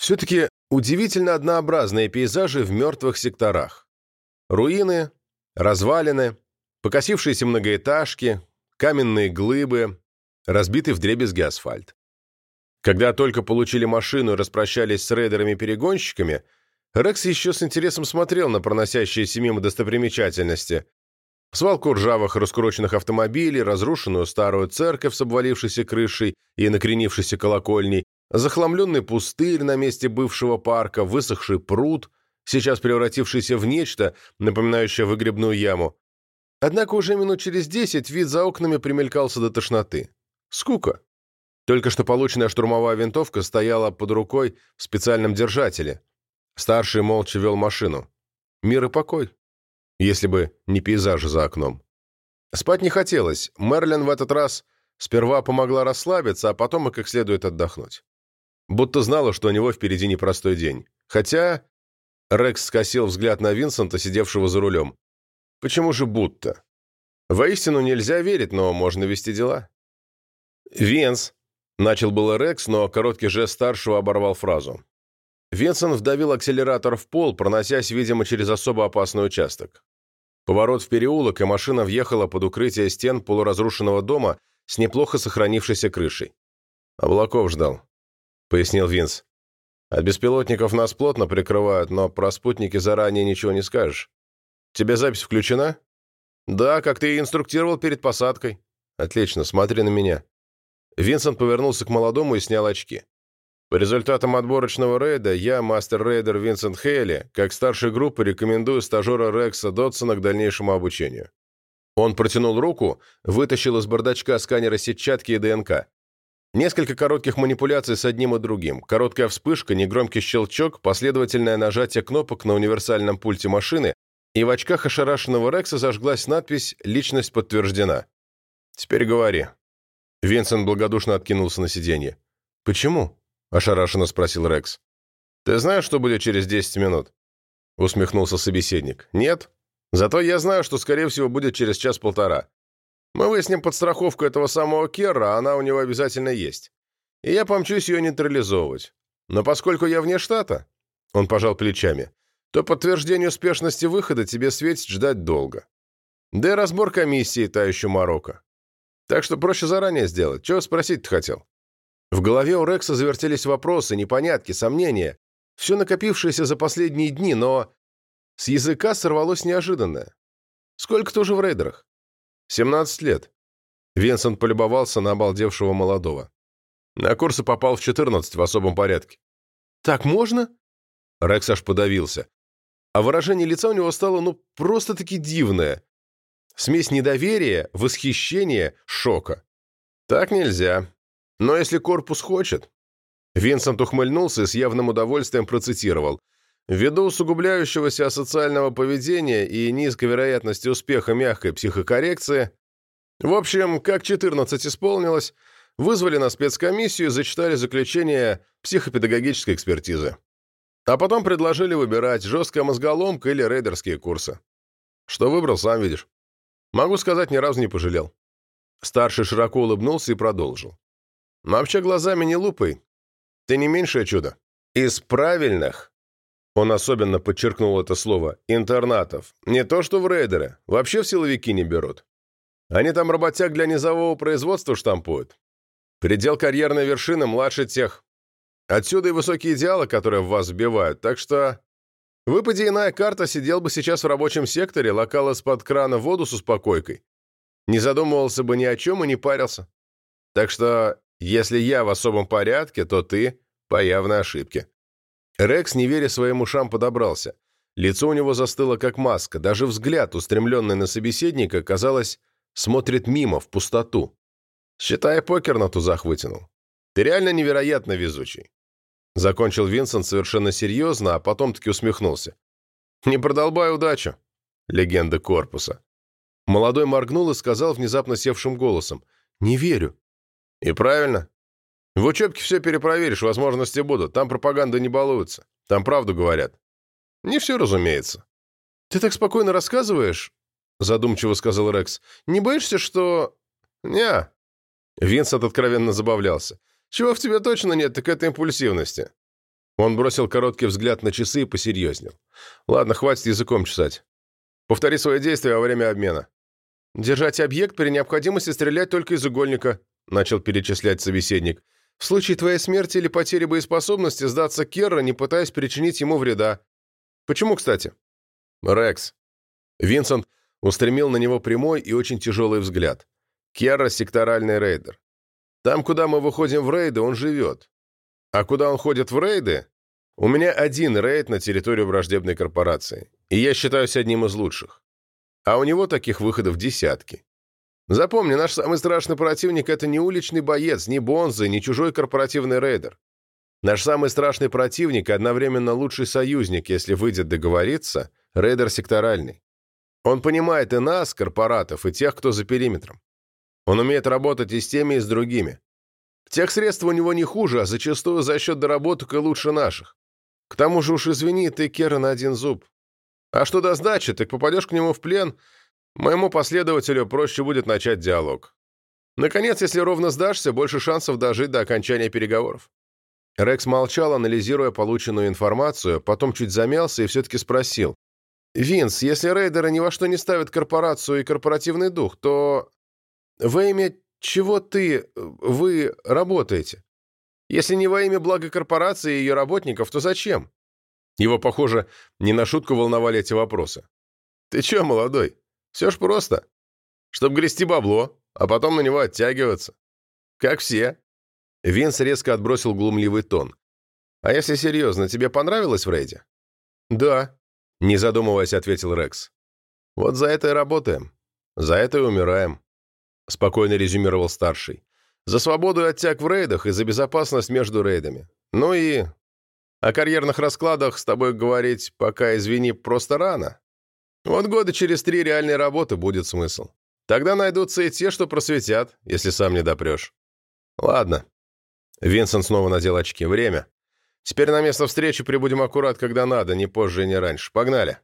Все-таки удивительно однообразные пейзажи в мертвых секторах. Руины, развалины, покосившиеся многоэтажки, каменные глыбы, разбитый вдребезги асфальт. Когда только получили машину и распрощались с рейдерами-перегонщиками, Рекс еще с интересом смотрел на проносящиеся мимо достопримечательности. Свалку ржавых раскуроченных автомобилей, разрушенную старую церковь с обвалившейся крышей и накренившейся колокольней, захламленный пустырь на месте бывшего парка, высохший пруд, сейчас превратившийся в нечто, напоминающее выгребную яму. Однако уже минут через десять вид за окнами примелькался до тошноты. Скука. Только что полученная штурмовая винтовка стояла под рукой в специальном держателе. Старший молча вел машину. Мир и покой. Если бы не пейзажи за окном. Спать не хотелось. Мерлин в этот раз сперва помогла расслабиться, а потом и как следует отдохнуть. Будто знала, что у него впереди непростой день. Хотя... Рекс скосил взгляд на Винсента, сидевшего за рулем. Почему же будто? Воистину нельзя верить, но можно вести дела. «Венс!» — начал было Рекс, но короткий жест старшего оборвал фразу. Венсон вдавил акселератор в пол, проносясь, видимо, через особо опасный участок. Поворот в переулок, и машина въехала под укрытие стен полуразрушенного дома с неплохо сохранившейся крышей. «Облаков ждал», — пояснил Винс. «От беспилотников нас плотно прикрывают, но про спутники заранее ничего не скажешь. Тебе запись включена?» «Да, как ты и инструктировал перед посадкой». «Отлично, смотри на меня». Винсент повернулся к молодому и снял очки. По результатам отборочного рейда я, мастер-рейдер Винсент Хейли, как старший группы рекомендую стажера Рекса Дотсона к дальнейшему обучению. Он протянул руку, вытащил из бардачка сканера сетчатки и ДНК. Несколько коротких манипуляций с одним и другим, короткая вспышка, негромкий щелчок, последовательное нажатие кнопок на универсальном пульте машины, и в очках ошарашенного Рекса зажглась надпись «Личность подтверждена». «Теперь говори». Винсент благодушно откинулся на сиденье. «Почему?» – ошарашенно спросил Рекс. «Ты знаешь, что будет через 10 минут?» – усмехнулся собеседник. «Нет? Зато я знаю, что, скорее всего, будет через час-полтора. Мы выясним подстраховку этого самого Керра, а она у него обязательно есть. И я помчусь ее нейтрализовывать. Но поскольку я вне штата...» Он пожал плечами то подтверждение успешности выхода тебе светит ждать долго. Да и разбор комиссии та еще морока. Так что проще заранее сделать. Чего спросить-то хотел? В голове у Рекса завертелись вопросы, непонятки, сомнения. Все накопившееся за последние дни, но... С языка сорвалось неожиданное. Сколько ты уже в рейдерах? 17 лет. Винсент полюбовался на обалдевшего молодого. На курсы попал в 14 в особом порядке. «Так можно?» Рекс аж подавился а выражение лица у него стало, ну, просто-таки дивное. Смесь недоверия, восхищения, шока. Так нельзя. Но если корпус хочет... Винсент ухмыльнулся и с явным удовольствием процитировал. Ввиду усугубляющегося асоциального поведения и низкой вероятности успеха мягкой психокоррекции, в общем, как 14 исполнилось, вызвали на спецкомиссию и зачитали заключение психопедагогической экспертизы. А потом предложили выбирать жесткая мозголомка или рейдерские курсы. Что выбрал, сам видишь. Могу сказать, ни разу не пожалел. Старший широко улыбнулся и продолжил. Но вообще глазами не лупай. Ты не меньшее чудо. Из правильных, он особенно подчеркнул это слово, интернатов, не то что в рейдеры, вообще в силовики не берут. Они там работяг для низового производства штампуют. Предел карьерной вершины младше тех. Отсюда и высокие идеалы, которые в вас вбивают. Так что... Выпади иная карта, сидел бы сейчас в рабочем секторе, локал из-под крана воду с успокойкой. Не задумывался бы ни о чем и не парился. Так что, если я в особом порядке, то ты по явной ошибке. Рекс, не веря своим ушам, подобрался. Лицо у него застыло как маска, даже взгляд, устремленный на собеседника, казалось, смотрит мимо, в пустоту. Считай, покер на тузах вытянул. Ты реально невероятно везучий. Закончил Винсент совершенно серьезно, а потом таки усмехнулся. «Не продолбай удачу!» Легенда корпуса. Молодой моргнул и сказал внезапно севшим голосом. «Не верю». «И правильно. В учебке все перепроверишь, возможности будут. Там пропаганда не балуется. Там правду говорят». «Не все, разумеется». «Ты так спокойно рассказываешь?» Задумчиво сказал Рекс. «Не боишься, что...» «Не». Винсент откровенно забавлялся. Чего в тебе точно нет, так это импульсивности. Он бросил короткий взгляд на часы и посерьезнел. «Ладно, хватит языком чесать. Повтори свои действия во время обмена». «Держать объект при необходимости стрелять только из угольника», начал перечислять собеседник. «В случае твоей смерти или потери боеспособности сдаться Керра, не пытаясь причинить ему вреда. Почему, кстати?» «Рекс». Винсент устремил на него прямой и очень тяжелый взгляд. «Керра — секторальный рейдер. Там, куда мы выходим в рейды, он живет. А куда он ходит в рейды, у меня один рейд на территорию враждебной корпорации, и я считаюсь одним из лучших. А у него таких выходов десятки. Запомни, наш самый страшный противник — это не уличный боец, не бонзы, не чужой корпоративный рейдер. Наш самый страшный противник одновременно лучший союзник, если выйдет договориться, рейдер секторальный. Он понимает и нас, корпоратов, и тех, кто за периметром. Он умеет работать и с теми, и с другими. Тех средств у него не хуже, а зачастую за счет доработок и лучше наших. К тому же уж извини, ты Кера на один зуб. А что до сдачи, так попадешь к нему в плен, моему последователю проще будет начать диалог. Наконец, если ровно сдашься, больше шансов дожить до окончания переговоров. Рекс молчал, анализируя полученную информацию, потом чуть замялся и все-таки спросил. «Винс, если рейдеры ни во что не ставят корпорацию и корпоративный дух, то во имя чего ты, вы работаете? Если не во имя блага корпорации и ее работников, то зачем? Его, похоже, не на шутку волновали эти вопросы. Ты че, молодой? Все ж просто. Чтоб грести бабло, а потом на него оттягиваться. Как все. Винс резко отбросил глумливый тон. «А если серьезно, тебе понравилось в рейде?» «Да», — не задумываясь, ответил Рекс. «Вот за это и работаем. За это и умираем спокойно резюмировал старший. «За свободу и оттяг в рейдах и за безопасность между рейдами. Ну и о карьерных раскладах с тобой говорить пока, извини, просто рано. Вот года через три реальной работы будет смысл. Тогда найдутся и те, что просветят, если сам не допрешь. Ладно». Винсент снова надел очки. «Время. Теперь на место встречи прибудем аккурат, когда надо, не позже и не раньше. Погнали!»